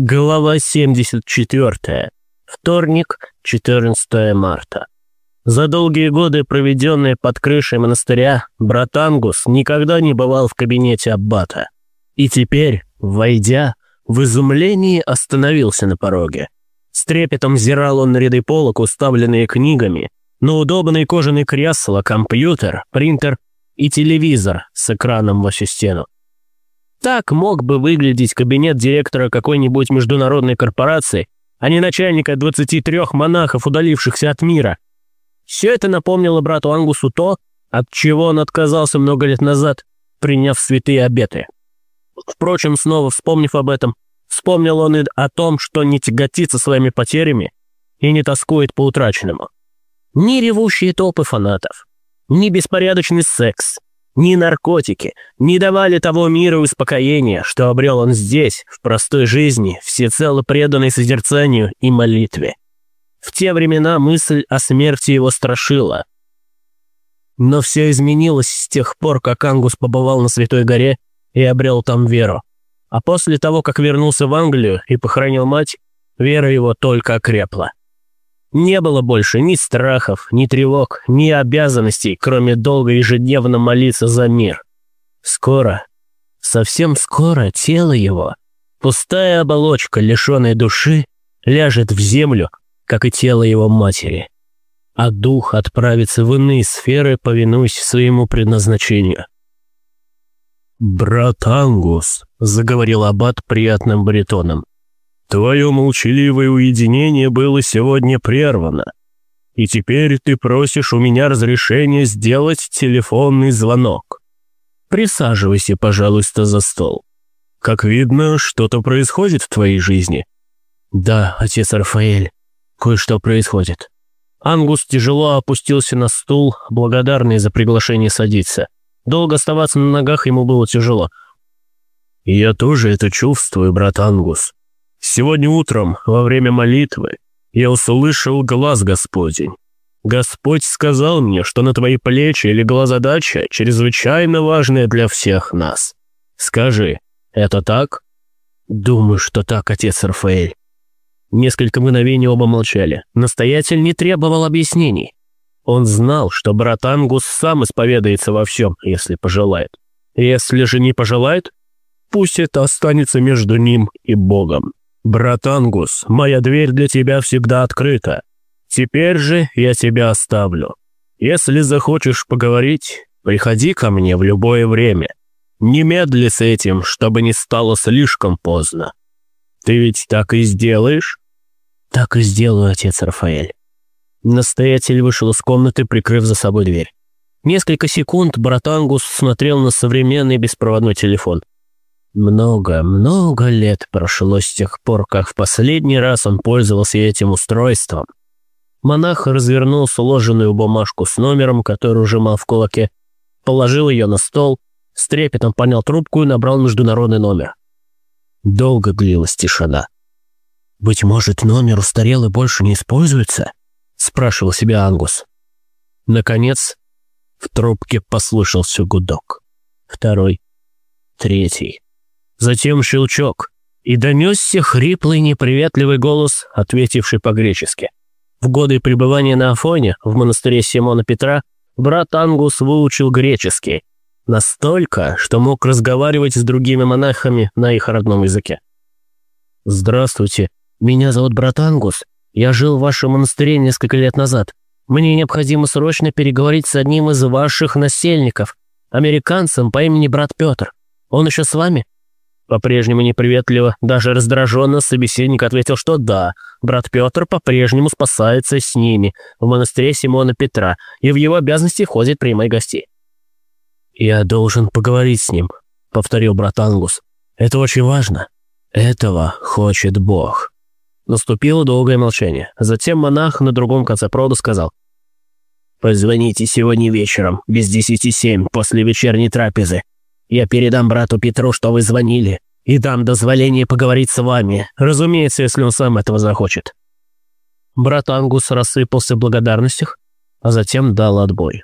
Глава 74. Вторник, 14 марта. За долгие годы, проведенные под крышей монастыря, брат Ангус никогда не бывал в кабинете аббата. И теперь, войдя, в изумлении остановился на пороге. С трепетом взирал он на ряды полок, уставленные книгами, на удобный кожаный кресло, компьютер, принтер и телевизор с экраном во всю стену. Так мог бы выглядеть кабинет директора какой-нибудь международной корпорации, а не начальника 23 монахов, удалившихся от мира. Все это напомнило брату Ангусу то, от чего он отказался много лет назад, приняв святые обеты. Впрочем, снова вспомнив об этом, вспомнил он и о том, что не тяготится своими потерями и не тоскует по утраченному. Ни ревущие толпы фанатов, ни беспорядочный секс, ни наркотики не давали того мира успокоения, что обрел он здесь, в простой жизни, всецело преданной созерцанию и молитве. В те времена мысль о смерти его страшила. Но все изменилось с тех пор, как Ангус побывал на Святой горе и обрел там веру. А после того, как вернулся в Англию и похоронил мать, вера его только окрепла. Не было больше ни страхов, ни тревог, ни обязанностей, кроме долго ежедневно молиться за мир. Скоро, совсем скоро тело его, пустая оболочка, лишенная души, ляжет в землю, как и тело его матери. А дух отправится в иные сферы, повинуясь своему предназначению. «Брат Ангус», — заговорил Аббат приятным баритоном, Твое молчаливое уединение было сегодня прервано, и теперь ты просишь у меня разрешения сделать телефонный звонок. Присаживайся, пожалуйста, за стол. Как видно, что-то происходит в твоей жизни. Да, отец Рафаэль, кое-что происходит. Ангус тяжело опустился на стул, благодарный за приглашение садиться. Долго оставаться на ногах ему было тяжело. «Я тоже это чувствую, брат Ангус. Сегодня утром, во время молитвы, я услышал глаз Господень. Господь сказал мне, что на твои плечи легла задача, чрезвычайно важная для всех нас. Скажи, это так? Думаю, что так, отец Рафаэль. Несколько мгновений оба молчали. Настоятель не требовал объяснений. Он знал, что брат Ангус сам исповедается во всем, если пожелает. Если же не пожелает, пусть это останется между ним и Богом. «Брат Ангус, моя дверь для тебя всегда открыта. Теперь же я тебя оставлю. Если захочешь поговорить, приходи ко мне в любое время. Немедли с этим, чтобы не стало слишком поздно. Ты ведь так и сделаешь?» «Так и сделаю, отец Рафаэль». Настоятель вышел из комнаты, прикрыв за собой дверь. Несколько секунд брат Ангус смотрел на современный беспроводной телефон. Много, много лет прошло с тех пор, как в последний раз он пользовался этим устройством. Монах развернул сложенную бумажку с номером, который ужимал в кулаке, положил ее на стол, с трепетом понял трубку и набрал международный номер. Долго длилась тишина. «Быть может, номер устарел и больше не используется?» – спрашивал себя Ангус. Наконец, в трубке послышался гудок. Второй, третий. Затем щелчок, и донесся хриплый неприветливый голос, ответивший по-гречески. В годы пребывания на Афоне, в монастыре Симона Петра, брат Ангус выучил греческий, настолько, что мог разговаривать с другими монахами на их родном языке. «Здравствуйте, меня зовут брат Ангус. Я жил в вашем монастыре несколько лет назад. Мне необходимо срочно переговорить с одним из ваших насельников, американцем по имени брат Петр. Он еще с вами?» По-прежнему неприветливо, даже раздраженно собеседник ответил, что да, брат Петр по-прежнему спасается с ними в монастыре Симона Петра и в его обязанности входит принимать гостей. «Я должен поговорить с ним», — повторил брат Ангус. «Это очень важно. Этого хочет Бог». Наступило долгое молчание. Затем монах на другом конце провода сказал. «Позвоните сегодня вечером, без десяти семь, после вечерней трапезы. Я передам брату Петру, что вы звонили, и дам дозволение поговорить с вами, разумеется, если он сам этого захочет». Брат Ангус рассыпался в благодарностях, а затем дал отбой.